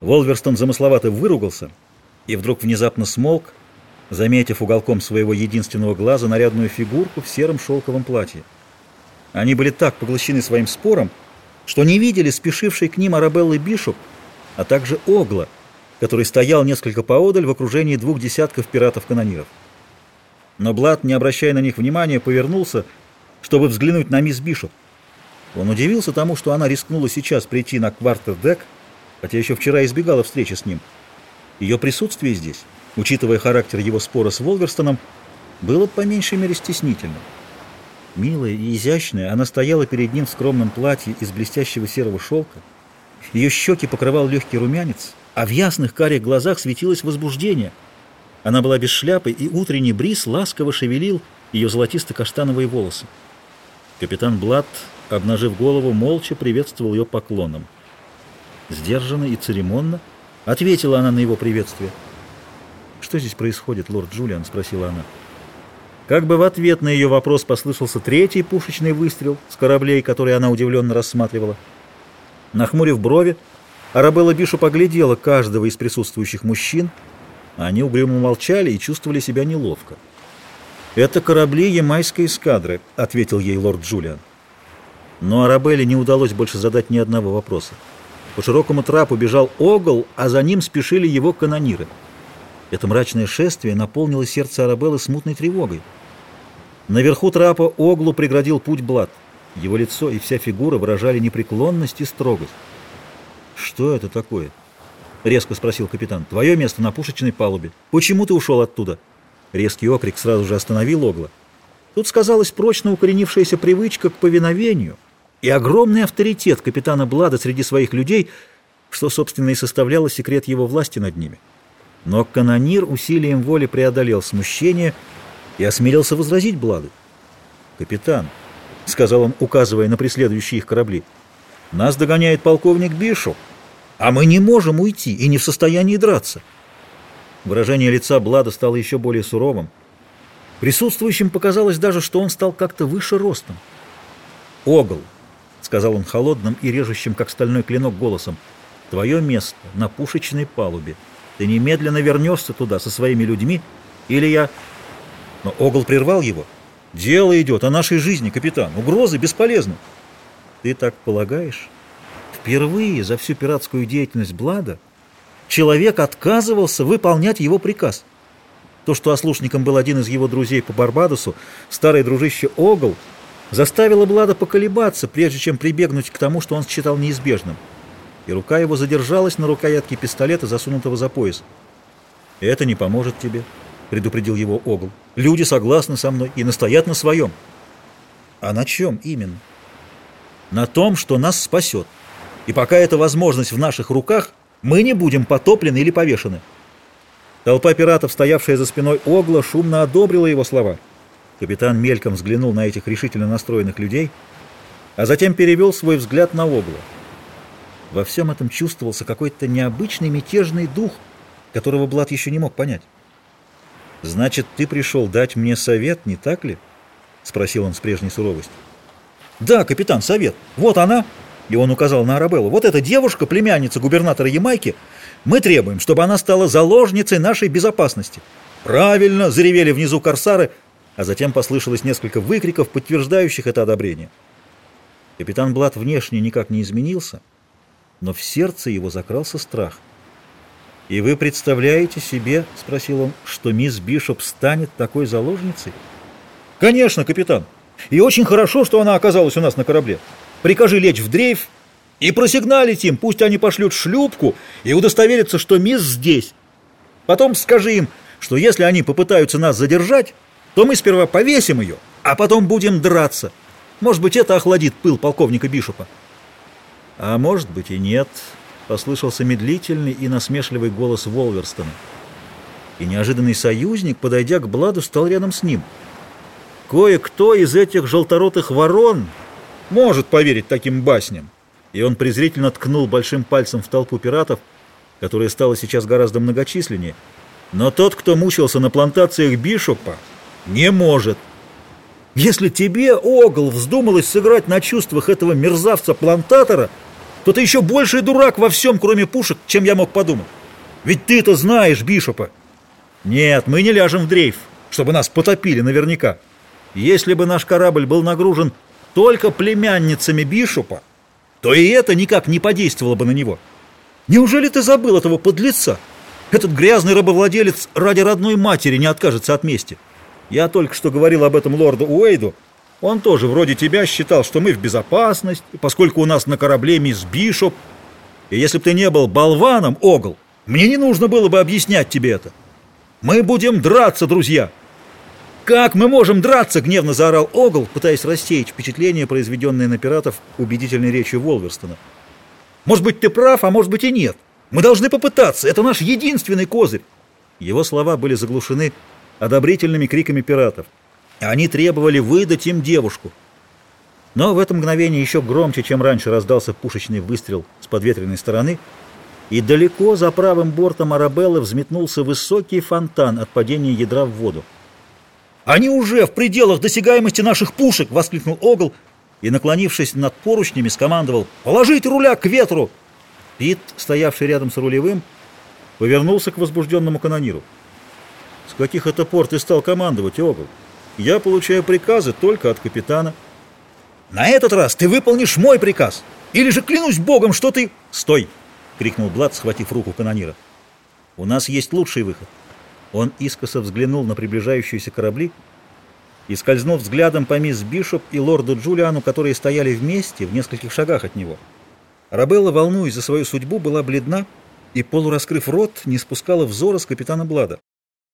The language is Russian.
Волверстон замысловато выругался и вдруг внезапно смолк, заметив уголком своего единственного глаза нарядную фигурку в сером шелковом платье. Они были так поглощены своим спором, что не видели спешившей к ним Арабеллы Бишоп, а также Огла, который стоял несколько поодаль в окружении двух десятков пиратов-канониров. Но Блад, не обращая на них внимания, повернулся, чтобы взглянуть на мисс Бишоп. Он удивился тому, что она рискнула сейчас прийти на квартер-дек, хотя еще вчера избегала встречи с ним. Ее присутствие здесь, учитывая характер его спора с Волверстоном, было по меньшей мере стеснительным. Милая и изящная, она стояла перед ним в скромном платье из блестящего серого шелка. Ее щеки покрывал легкий румянец, а в ясных карих глазах светилось возбуждение. Она была без шляпы, и утренний бриз ласково шевелил ее золотисто-каштановые волосы. Капитан Блад, обнажив голову, молча приветствовал ее поклоном. Сдержанно и церемонно ответила она на его приветствие. «Что здесь происходит, лорд Джулиан?» — спросила она. Как бы в ответ на ее вопрос послышался третий пушечный выстрел с кораблей, которые она удивленно рассматривала. Нахмурив брови, Арабелла Бишу поглядела каждого из присутствующих мужчин, а они угрюмо молчали и чувствовали себя неловко. «Это корабли ямайской эскадры», — ответил ей лорд Джулиан. Но Арабелле не удалось больше задать ни одного вопроса. По широкому трапу бежал Огл, а за ним спешили его канониры. Это мрачное шествие наполнило сердце Арабеллы смутной тревогой. Наверху трапа Оглу преградил путь Блад. Его лицо и вся фигура выражали непреклонность и строгость. «Что это такое?» — резко спросил капитан. «Твое место на пушечной палубе. Почему ты ушел оттуда?» Резкий окрик сразу же остановил Огла. Тут сказалась прочно укоренившаяся привычка к повиновению — и огромный авторитет капитана Блада среди своих людей, что, собственно, и составляло секрет его власти над ними. Но канонир усилием воли преодолел смущение и осмелился возразить Бладу. «Капитан», — сказал он, указывая на преследующие их корабли, — «нас догоняет полковник Бишу, а мы не можем уйти и не в состоянии драться». Выражение лица Блада стало еще более суровым. Присутствующим показалось даже, что он стал как-то выше ростом. Огл, — сказал он холодным и режущим, как стальной клинок, голосом. «Твое место на пушечной палубе. Ты немедленно вернешься туда со своими людьми, или я...» Но Огл прервал его. «Дело идет о нашей жизни, капитан. Угрозы бесполезны». «Ты так полагаешь?» Впервые за всю пиратскую деятельность Блада человек отказывался выполнять его приказ. То, что ослушником был один из его друзей по Барбадосу, старый дружище Огл, заставила Блада поколебаться, прежде чем прибегнуть к тому, что он считал неизбежным. И рука его задержалась на рукоятке пистолета, засунутого за пояс. «Это не поможет тебе», — предупредил его Огл. «Люди согласны со мной и настоят на своем». «А на чем именно?» «На том, что нас спасет. И пока эта возможность в наших руках, мы не будем потоплены или повешены». Толпа пиратов, стоявшая за спиной Огла, шумно одобрила его слова — Капитан мельком взглянул на этих решительно настроенных людей, а затем перевел свой взгляд на Огла. Во всем этом чувствовался какой-то необычный мятежный дух, которого Блад еще не мог понять. «Значит, ты пришел дать мне совет, не так ли?» — спросил он с прежней суровостью. «Да, капитан, совет. Вот она!» И он указал на Арабеллу. «Вот эта девушка, племянница губернатора Ямайки. Мы требуем, чтобы она стала заложницей нашей безопасности». «Правильно!» — заревели внизу корсары — а затем послышалось несколько выкриков, подтверждающих это одобрение. Капитан Блад внешне никак не изменился, но в сердце его закрался страх. «И вы представляете себе, — спросил он, — что мисс Бишоп станет такой заложницей?» «Конечно, капитан. И очень хорошо, что она оказалась у нас на корабле. Прикажи лечь в дрейф и просигналить им, пусть они пошлют шлюпку и удостоверятся, что мисс здесь. Потом скажи им, что если они попытаются нас задержать, то мы сперва повесим ее, а потом будем драться. Может быть, это охладит пыл полковника Бишопа. А может быть и нет, послышался медлительный и насмешливый голос Волверстона. И неожиданный союзник, подойдя к Бладу, стал рядом с ним. Кое-кто из этих желторотых ворон может поверить таким басням. И он презрительно ткнул большим пальцем в толпу пиратов, которая стала сейчас гораздо многочисленнее. Но тот, кто мучился на плантациях Бишопа, не может. Если тебе, Огл, вздумалось сыграть на чувствах этого мерзавца-плантатора, то ты еще больший дурак во всем, кроме пушек, чем я мог подумать. Ведь ты-то знаешь Бишопа. Нет, мы не ляжем в дрейф, чтобы нас потопили наверняка. Если бы наш корабль был нагружен только племянницами Бишопа, то и это никак не подействовало бы на него. Неужели ты забыл этого подлеца? Этот грязный рабовладелец ради родной матери не откажется от мести. Я только что говорил об этом лорду Уэйду. Он тоже вроде тебя считал, что мы в безопасности, поскольку у нас на корабле мисс Бишоп. И если бы ты не был болваном, Огл, мне не нужно было бы объяснять тебе это. Мы будем драться, друзья. «Как мы можем драться?» — гневно заорал Огл, пытаясь рассеять впечатление, произведенное на пиратов убедительной речью Волверстона. «Может быть, ты прав, а может быть и нет. Мы должны попытаться. Это наш единственный козырь». Его слова были заглушены одобрительными криками пиратов. Они требовали выдать им девушку. Но в это мгновение еще громче, чем раньше, раздался пушечный выстрел с подветренной стороны, и далеко за правым бортом Арабеллы взметнулся высокий фонтан от падения ядра в воду. «Они уже в пределах досягаемости наших пушек!» — воскликнул Огл и, наклонившись над поручнями, скомандовал «Положить руля к ветру!» Пит, стоявший рядом с рулевым, повернулся к возбужденному канониру. «С каких это пор ты стал командовать, Огл? Я получаю приказы только от капитана». «На этот раз ты выполнишь мой приказ! Или же клянусь богом, что ты...» «Стой!» — крикнул Блад, схватив руку канонира. «У нас есть лучший выход». Он искоса взглянул на приближающиеся корабли и скользнул взглядом по мисс Бишоп и лорду Джулиану, которые стояли вместе в нескольких шагах от него. Рабелла, волнуясь за свою судьбу, была бледна и, полураскрыв рот, не спускала взора с капитана Блада.